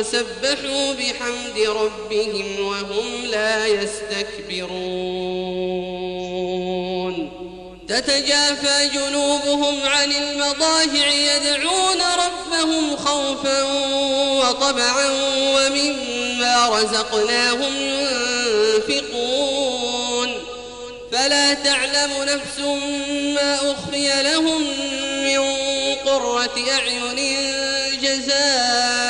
وسبحوا بحمد ربهم وهم لا يستكبرون. تتجافى جنوبهم عن المضاجع يدعون ربهم خوفا وطبعا ومما رزقناهم ينفقون. فلا تعلم نفس ما أخفي لهم من قرة أعين جزاء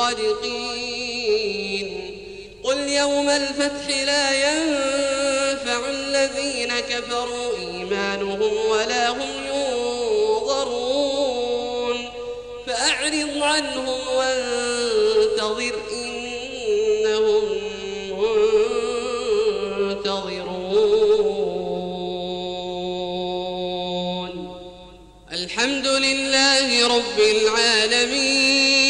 صادقين قل يوم الفتح لا ينفع الذين كفروا إيمانهم ولا هم ينظرون. فأعرض عنهم وانتظر إنهم منتظرون. الحمد لله رب العالمين.